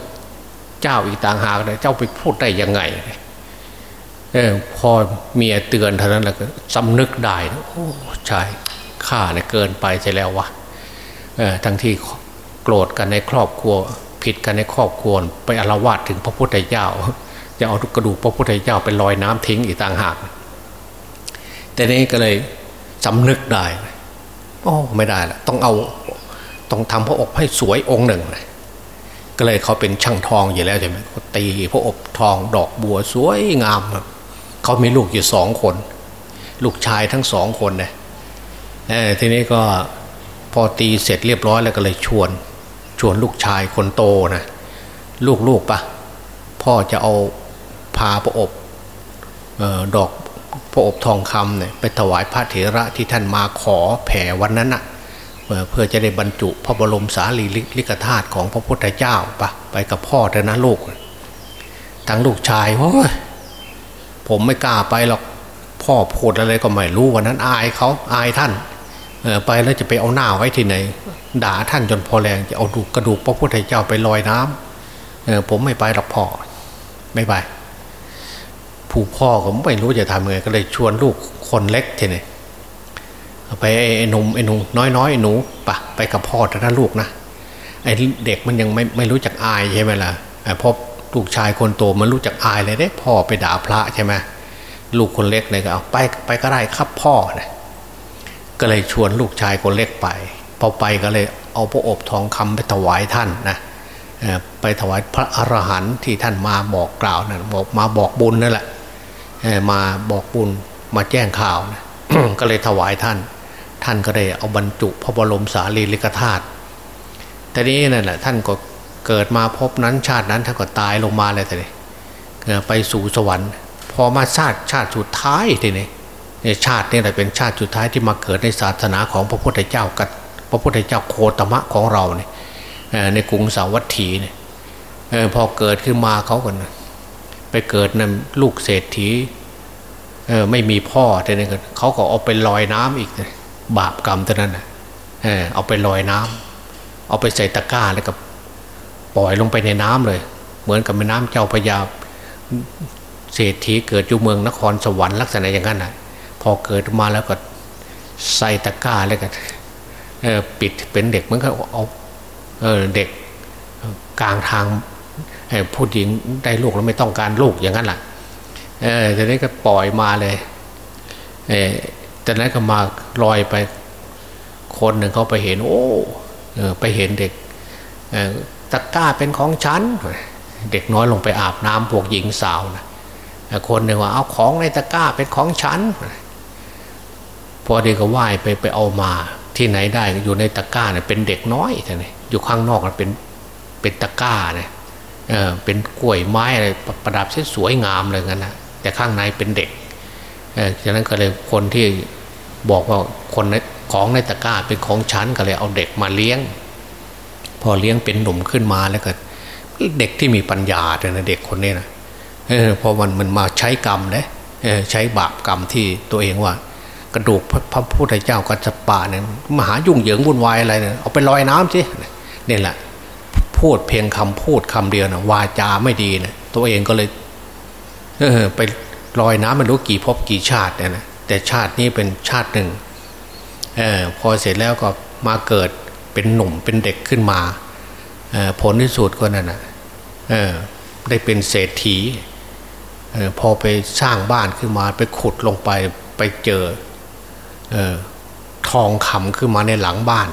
เจ้าอีกต่างหากเลยเจ้าไปพูดได้ยังไง ออพอเมียเตือนเท่านั้นแหละก็สำนึกได้โอ้ใช่ข้าเนี่ยเกินไปใช่แล้ววะเออทั้งที่โกรธกันในครอบครัว ผิดกันในครอบครัวไปอารวาสถึงพระพุทธเจ้าจะเอากระดูกพระพุทธเจ้าไปลอยน้ำทิ้งอีกต่างหาก แต่นี้ก็เลยสำนึกได้โอ้ไม่ได้ละต้องเอาต้องทำพระอบให้สวยองค์หนึ่งก็เลยเขาเป็นช่างทองอยู่แล้วใช่ไหมตีพระอบทองดอกบัวสวยงาม เขามีลูกอยู่สองคน ลูกชายทั้งสองคนเนี่ยทีนี้ก็พอตีเสร็จเรียบร้อยแล้วก็เลยชวน ชวนลูกชายคนโตนะลูกๆปะพ่อจะเอาพาพระอบออดอกพระอบทองคำเนี่ยไปถวายพระเถระที่ท่านมาขอแผ่วันนั้นนะเพื่อจะได้บรรจุพระบรมสารีริกธาตุของพระพุทธเจ้าปะไปกับพ่อเถอะนะลูก ทั้งลูกชายโอ้ย ผมไม่กล้าไปหรอกพ่อพูดอะไรก็ไม่รู้วันนั้นอายเขาอายท่านไปแล้วจะไปเอาหน้าไว้ที่ไหน ด่าท่านจนพอแรงจะเอาดูกระดูกพระพุทธเจ้าไปลอยน้ำเออผมไม่ไปหรอกพ่อไม่ไปผู้พ่อก็ไม่รู้จะทำไงก็เลยชวนลูกคนเล็กทีนี้ไปไอ้หนุ่มไอ้หนุ่มน้อยน้อยหนูปะไปกับพ่อแต่ถ้าลูกนะไอ้เด็กมันยังไม่ไม่รู้จักอายใช่ไหมล่ะพบ ลูกชายคนโตมันรู้จักอายเลยเด้พ่อไปด่าพระใช่ไหมลูกคนเล็กเลยก็เอาไปไปก็ได้ครับพ่อนะก็เลยชวนลูกชายคนเล็กไปพอไปก็เลยเอาพระอบทองคำไปถวายท่านนะไปถวายพระอรหันต์ที่ท่านมาบอกกล่าวนะบอกมาบอกบุญนั่นแหละมาบอกบุญมาแจ้งข่าวนะก็เลยถวายท่าน ท่านก็ได้เอาบรรจุพระบรมสารีริกธาตุแต่นี้นั่นแหละท่านก็ เกิดมาพบนั้นชาตินั้นท่านก็ตายลงมาเลยแต่นี่ไปสู่สวรรค์ พอมาชาติชาติสุดท้ายทีนี้ชาตินี่แหละเป็นชาติสุดท้ายที่มาเกิดในศาสนาของพระพุทธเจ้ากับพระพุทธเจ้าโคตมะของเราเนี่ยในกรุงสาวัตถีเนี่ยพอเกิดขึ้นมาเขากันไปเกิดนั่นลูกเศรษฐีไม่มีพ่อแต่เนี่ยเขาก็เอาไปลอยน้ำอีกบาปกรรมเท่านั้นนะเอาไปลอยน้ำเอาไปใส่ตะกร้าแล้วก็ ปล่อยลงไปในน้ำเลย เหมือนกับแม่น้ำเจ้าพยาเศรษฐีเกิดอยู่เมืองนครสวรรค์ลักษณะอย่างนั้นนะพอเกิดมาแล้วก็ใส่ตะกร้าแล้วก็ปิดเป็นเด็กมันก็เอาเเด็กกลางทางผู้หญิงได้ลูกแล้วไม่ต้องการลูกอย่างนั้นแหละเออตอนนี้ก็ปล่อยมาเลยเออตอนนั้นก็มาลอยไปคนหนึ่งเขาไปเห็น โอ้เออไปเห็นเด็ก ตะกร้าเป็นของฉัน เด็กน้อยลงไปอาบน้ำพวกหญิงสาวนะคนหนึ่งว่าเอาของในตะกร้าเป็นของฉัน พอเด็กก็ว่ายไปไปเอามาที่ไหนได้อยู่ในตะกร้าเนี่ยเป็นเด็กน้อยท่านอยู่ข้างนอกเป็นเป็นตะกร้าเนี่ยเออเป็นกล้วยไม้อะไรประดับสวยงามเลยงั้นนะแต่ข้างในเป็นเด็กเออฉะนั้นก็เลยคนที่บอกว่าคนของในตะกร้าเป็นของฉันก็เลยเอาเด็กมาเลี้ยง พอเลี้ยงเป็นหนุ่มขึ้นมาแล้วก็เด็กที่มีปัญญาเลยนะเด็กคนนี้นะเออพอมันมันมาใช้กรรมเลยใช้บาปกรรมที่ตัวเองว่า กระดูกพระพุทธเจ้ากัจจปาเนี่ยมหายุ่งเหยิงวุ่นวายอะไรเนี่ยเอาไปลอยน้ำสิเนี่ยแหละ พูดเพียงคำพูดคำเดียวนะวาจาไม่ดีนะตัวเองก็เลยเออไปลอยน้ำมันรู้กี่พบกี่ชาติเนี่ยนะแต่ชาตินี้เป็นชาติหนึ่งออพอเสร็จแล้วก็มาเกิด เป็นหนุ่มเป็นเด็กขึ้นมาผลที่สุดก็นั่นนะได้เป็นเศรษฐีพอไปสร้างบ้านขึ้นมาไปขุดลงไปไปเจอออทองคำขึ้นมาในหลังบ้าน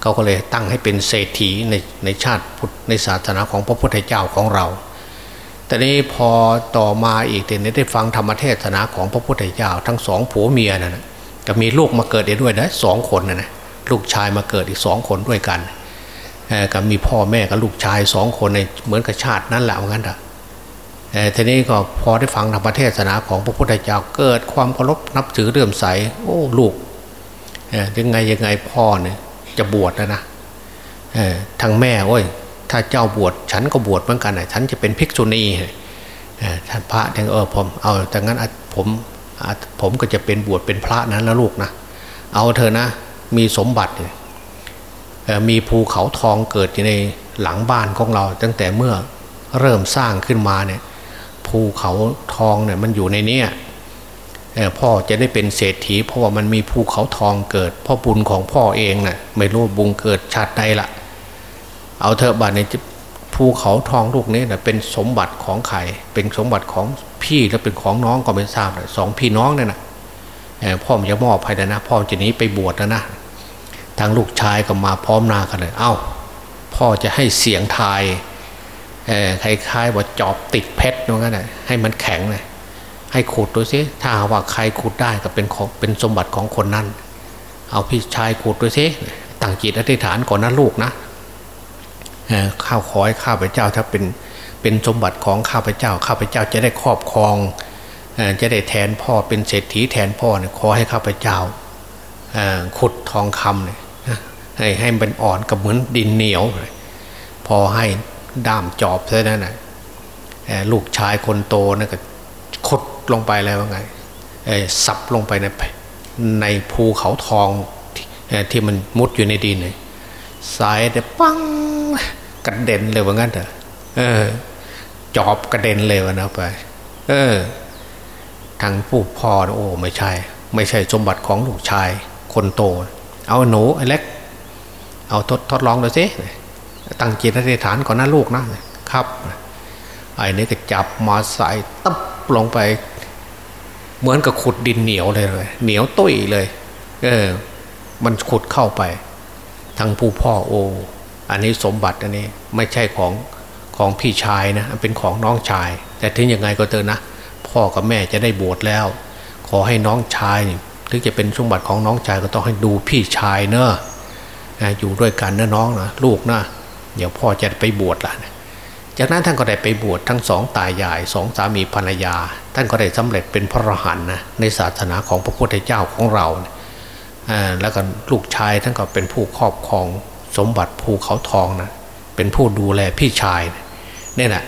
เขาก็เลยตั้งให้เป็นเศรษฐีในในชาติพุทธในศาสนาของพระพุทธเจ้าของเรา แต่นี้พอต่อมาอีกเดี๋ยวได้ฟังธรรมเทศนาของพระพุทธเจ้าทั้งสองผัวเมียนะ่ะก็มีลูกมาเกิดด้วยนะสองคนนะนะ ลูกชายมาเกิดอีกสองคนด้วยกันก็มีพ่อแม่กับลูกชายสองคนในเหมือนกับชาตินั้นแหละเหมือนกันแต่ทีนี้ก็พอได้ฟังธรรมเทศนาของพระพุทธเจ้าเกิดความเคารพนับถือเรื่มใส โอ้ลูกยังไงยังไงพ่อเนี่ยจะบวชแล้วนะทางแม่โอ้ยถ้าเจ้าบวชฉันก็บวชเหมือนกันนะฉันจะเป็นภิกษุณีท่านพระท่านเออผมเอาแต่งั้นผมผมก็จะเป็นบวชเป็นพระนั้นแล้วลูกนะเอาเธอนะ มีสมบัติมีภูเขาทองเกิดอยู่ในหลังบ้านของเรา ตั้งแต่เมื่อเริ่มสร้างขึ้นมาเนี่ยภูเขาทองเนี่ยมันอยู่ในเนี้ยพ่อจะได้เป็นเศรษฐี เพราะว่ามันมีภูเขาทองเกิดพ่อบุญของพ่อเองนะ่ะไม่รู้บุญเกิดชาติใดละเอาเถอะบัตรในภูเขาทองลูกนี้นะเป็นสมบัติของใครเป็นสมบัติของพี่แล้วเป็นของน้องก็ไม่ทราบสองพี่น้องเนี่ยนะ พ่อมจะมอบให้นะพ่อจะนี้ไปบวชนะนะทางลูกชายก็มาพร้อมนากันเลยเอา้า พ่อจะให้เสียงทายคล้ายๆว่าจอบติดเพชรนั่นแหละให้มันแข็งเลยให้ขุดดูสิถ้าว่าใครขุดได้ก็เป็นของเป็นสมบัติของคนนั้น เอาพี่ชายขุดดูสิตั้งจิตอธิษฐานก่อนนะลูกนะข้าวขอให้ข้าพเจ้าถ้าเป็นเป็นสมบัติของข้าพเจ้า ข้าพเจ้าจะได้ครอบครอง จะได้แทนพ่อเป็นเศรษฐีแทนพ่อเนี่ยขอให้ข้าพเจ้าขุดทองคำเนี่ยให้ให้มันอ่อนกับเหมือนดินเหนียว พอให้ด้ามจอบเท่านั้นนะลูกชายคนโตนะก็ขดลงไปแล้วว่าไงสับลงไปในในภูเขาทองที่มันมุดอยู่ในดินเลยสายแต่ปังกระเด็นเลยว่างั้นเถอะจอบกระเด็นเลยวนะไป เออ ทางผู้พ่อโอ้ไม่ใช่ ไม่ใช่สมบัติของลูกชายคนโต เอาหนูไอ้เล็ก เอาทดทดลองดูสิตั้งจิตอธิษฐานก่อนนะลูกนะครับไอ้นี่ก็จับมาใส่ตับลงไป เหมือนกับขุดดินเหนียวเลยเลย เหนียวตุ้ยเลย เออ มันขุดเข้าไปทั้งผู้พ่อโอ อันนี้สมบัติอันนี้ไม่ใช่ของของพี่ชายนะ เป็นของน้องชาย แต่ถึงยังไงก็เถอะนะ พ่อกับแม่จะได้บวชแล้ว ขอให้น้องชายถึงจะเป็นสมบัติของน้องชายก็ต้องให้ดูพี่ชายเนอะอยู่ด้วยกันนะน้องนะลูกนะเดี๋ยวพ่อจะไปบวชละจากนั้นท่านก็ได้ไปบวชทั้งสองตายายสองสามีภรรยา ท่านก็ได้สำเร็จเป็นพระอรหันต์นะในศาสนาของพระพุทธเจ้าของเราแล้วก็ลูกชายท่านก็เป็นผู้ครอบครองสมบัติภูเขาทองนะเป็นผู้ดูแลพี่ชายเนี่ยนะ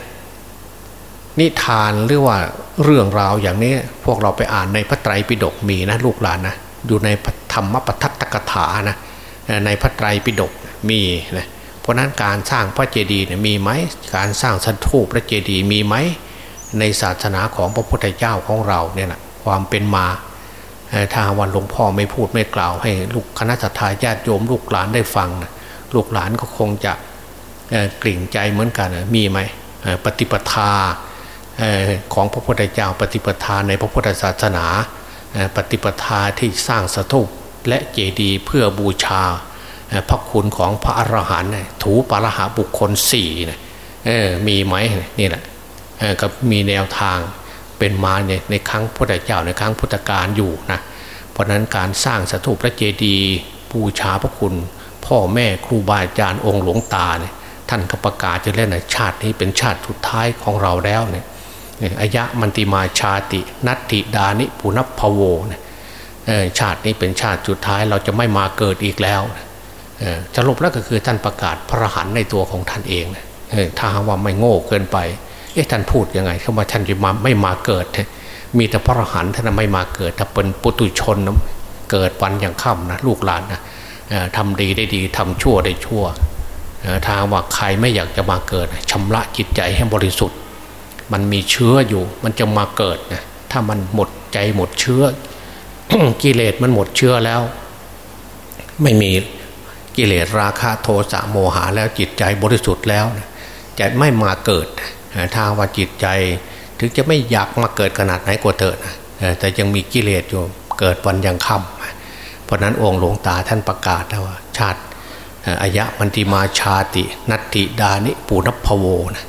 นิทานหรือว่าเรื่องราวอย่างนี้พวกเราไปอ่านในพระไตรปิฎกมีนะลูกหลานนะอยู่ในธรรมปทัตตกถานะในพระไตรปิฎกมีนะเพราะนั้นการสร้างพระเจดีย์เนี่ยมีไหมการสร้างสันทูปพระเจดีย์มีไหมในศาสนาของพระพุทธเจ้าของเราเนี่ยนะความเป็นมาถ้าวันหลวงพ่อไม่พูดไม่กล่าว ให้ลูกคณะสัตยาญาติโยมลูกหลานได้ฟังนะลูกหลานก็คงจะกลิ่งใจเหมือนกันมีไหมปฏิปทา ของพระพุทธเจ้าปฏิปทาในพระพุทธศาสนา ปฏิปทาที่สร้างสถูปและเจดีย์เพื่อบูชาพระคุณของพระอรหันต์ถูปารหาบุคคลสี่มีไหมนี่แหละก็มีแนวทางเป็นมาในในครั้งพุทธเจ้าในครั้งพุทธกาลอยู่นะเพราะนั้นการสร้างสถูปพระเจดีย์บูชาพระคุณ พ่อแม่ครูบาอาจารย์องค์หลวงตาเนี่ยท่านก็ประกาศจะเล่นนะชาตินี้เป็นชาติสุดท้ายของเราแล้วเนี่ย อายะมันติมาชาติ นัตติดานิปุณพโวเนี่ยชาตินี้เป็นชาติสุดท้ายเราจะไม่มาเกิดอีกแล้วจะลบแล้วก็คือท่านประกาศพระหันในตัวของท่านเองถ้าหากว่าไม่โง่เกินไปเอ๊ะท่านพูดยังไงคำว่าท่านจะมาไม่มาเกิด มีแต่พระหันท่านไม่มาเกิด ถ้าเป็นปุตุชนเกิดวันอย่างค่ำนะลูกหลานนะทำดีได้ดีทำชั่วได้ชั่วถ้าว่าใครไม่อยากจะมาเกิดชำระจิตใจให้บริสุทธิ์ มันมีเชื้ออยู่ มันจะมาเกิดนะถ้ามันหมดใจหมดเชื้อ กิเลสมันหมดเชื้อแล้ว ไม่มีกิเลสราคะโทสะโมหะแล้วจิตใจบริสุทธิ์แล้วจะไม่มาเกิดถ้าว่าจิตใจ ถึงจะไม่อยากมาเกิดขนาดไหนก็เถิดแต่ยังมีกิเลสอยู่เกิดวันยังค่ำเพราะนั้นองค์หลวงตาท่านประกาศแล้วว่าชาติอายะมันติมาชาติ นัตติดานิปูนพโวนะ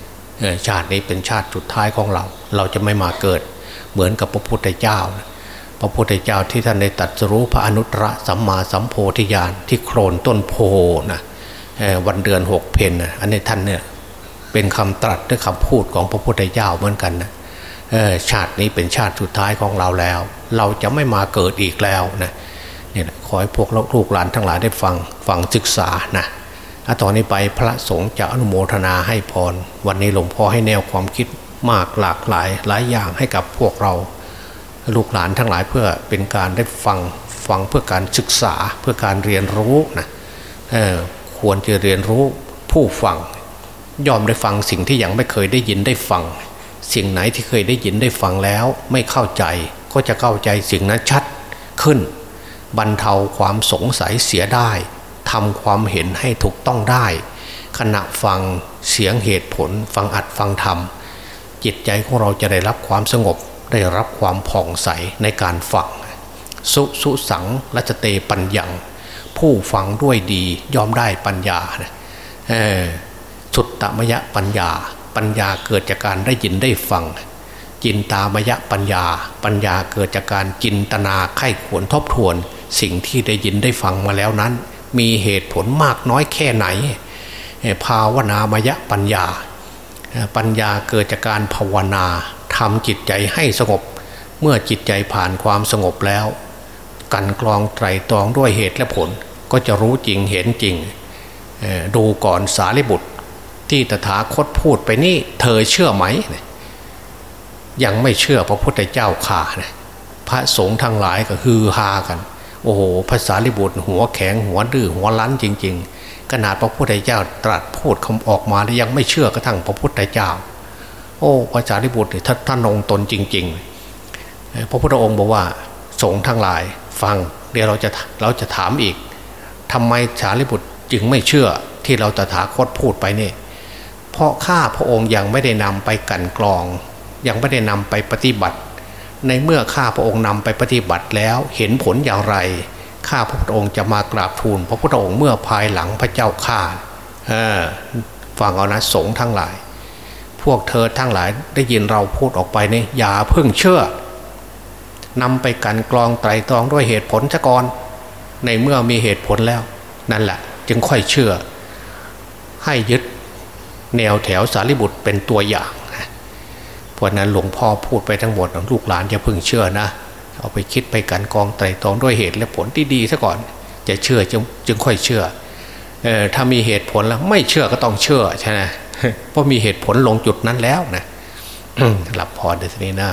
ชาตินี้เป็นชาติสุดท้ายของเรา เราจะไม่มาเกิด เหมือนกับพระพุทธเจ้า พระพุทธเจ้าที่ท่านได้ตัดรู้พระอนุตตรสัมมาสัมโพธิญาณที่โครนต้นโพนะวันเดือนหกเพนนะอันนี้ท่านเนี่ยเป็นคำตรัสด้วยคำพูดของพระพุทธเจ้าเหมือนกันนะชาตินี้เป็นชาติสุดท้ายของเราแล้ว เราจะไม่มาเกิดอีกแล้วนะนี่ยขอให้พวกลูกหลานทั้งหลายได้ฟังฟังศึกษานะ ตอนนี้ไปพระสงฆ์จะอนุโมทนาให้พร วันนี้หลวงพ่อให้แนวความคิดมากหลากหลายหลายอย่างให้กับพวกเรา ลูกหลานทั้งหลายเพื่อเป็นการได้ฟังฟังเพื่อการศึกษาเพื่อการเรียนรู้นะควรจะเรียนรู้ผู้ฟังยอมได้ฟังสิ่งที่ยังไม่เคยได้ยินได้ฟัง สิ่งไหนที่เคยได้ยินได้ฟังแล้ว ไม่เข้าใจก็จะเข้าใจสิ่งนั้นชัดขึ้น บรรเทาความสงสัยเสียได้ ทำความเห็นให้ถูกต้องได้ ขณะฟังเสียงเหตุผล ฟังอัดฟังธรรม จิตใจของเราจะได้รับความสงบ ได้รับความผ่องใสในการฟัง สุสุสังรัจเตปัญญัง ผู้ฟังด้วยดียอมได้ปัญญาสุตตมยะปัญญา ปัญญาเกิดจากการได้ยินได้ฟัง จินตามยะปัญญา ปัญญาเกิดจากการจินตนาไข้ควรทบทวน สิ่งที่ได้ยินได้ฟังมาแล้วนั้น มีเหตุผลมากน้อยแค่ไหน ภาวนามยปัญญา ปัญญาเกิดจากการภาวนาทำจิตใจให้สงบ เมื่อจิตใจผ่านความสงบแล้ว กันกรองไตรตรองด้วยเหตุและผลก็จะรู้จริงเห็นจริง ดูก่อนสารีบุตร ที่ตถาคตพูดไปนี่เธอเชื่อไหม ยังไม่เชื่อพระพุทธเจ้าข่านะพระสงฆ์ทั้งหลายก็ฮือฮากัน โอ้โหภาษาลิบุตรหัวแข็งหัวดื้อหัวลั้นจริง ๆ ขนาดพระพุทธเจ้าตรัสพูดคำออกมาแล้วยังไม่เชื่อกระทั่งพระพุทธเจ้า โอ้พระจารีบุตรท่านท่านองตนจริง ๆ พระพุทธองค์บอกว่าสงฆ์ทั้งหลายฟังเดี๋ยวเราจะเราจะถามอีกทำไมสารีบุตรจึงไม่เชื่อที่เราตถาคตพูดไปนี่เพราะข้าพระองค์ยังไม่ได้นำไปกันกรอง ยังไม่ได้นำไปปฏิบัติ ในเมื่อข้าพระองค์นำไปปฏิบัติแล้วเห็นผลอย่างไร ข้าพระพุทธองค์จะมากราบทูลพระพุทธองค์เมื่อภายหลังพระเจ้าข้าฟังเอานะสงฆ์ทั้งหลาย พวกเธอทั้งหลายได้ยินเราพูดออกไปนี่อย่าเพิ่งเชื่อนำไปกันกรองไตรตรองด้วยเหตุผลซะก่อนในเมื่อมีเหตุผลแล้ว นั่นแหละ จึงค่อยเชื่อ ให้ยึดแนวแถวสารีบุตรเป็นตัวอย่าง เพราะนั้นหลวงพ่อพูดไปทั้งหมดลูกหลานอย่าพึ่งเชื่อนะ เอาไปคิดไปกันกองไตรตรองด้วยเหตุและผลที่ดีซะก่อนจะเชื่อจึงจึงค่อยเชื่อเออถ้ามีเหตุผลแล้วไม่เชื่อก็ต้องเชื่อใช่ไหมเพราะมีเหตุผลลงจุดนั้นแล้วนะหลับพอเดี๋ยวนี้นะ